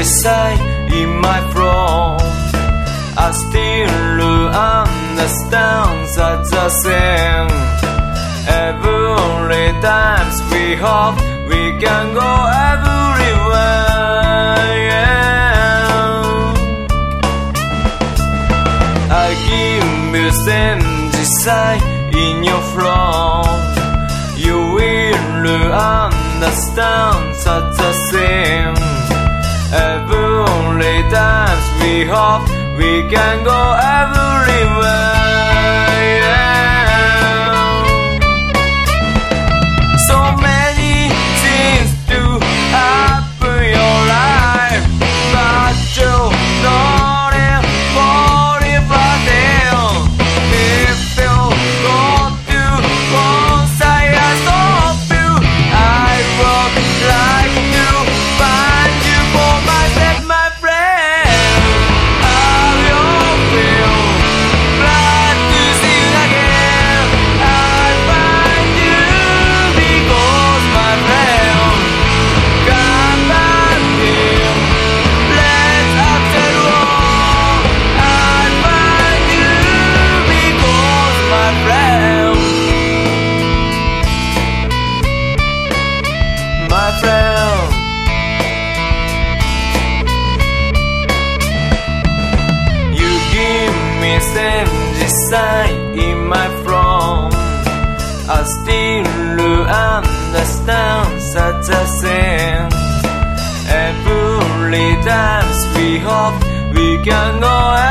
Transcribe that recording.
decide in my front. I still understand that the same. Every time we hope we can go everywhere. Yeah. I give you same decide in your front. You will understand that the same. Every time we hope we can go everywhere. Give me in my front. I still understand such a thing. Every time we hope we can go everywhere.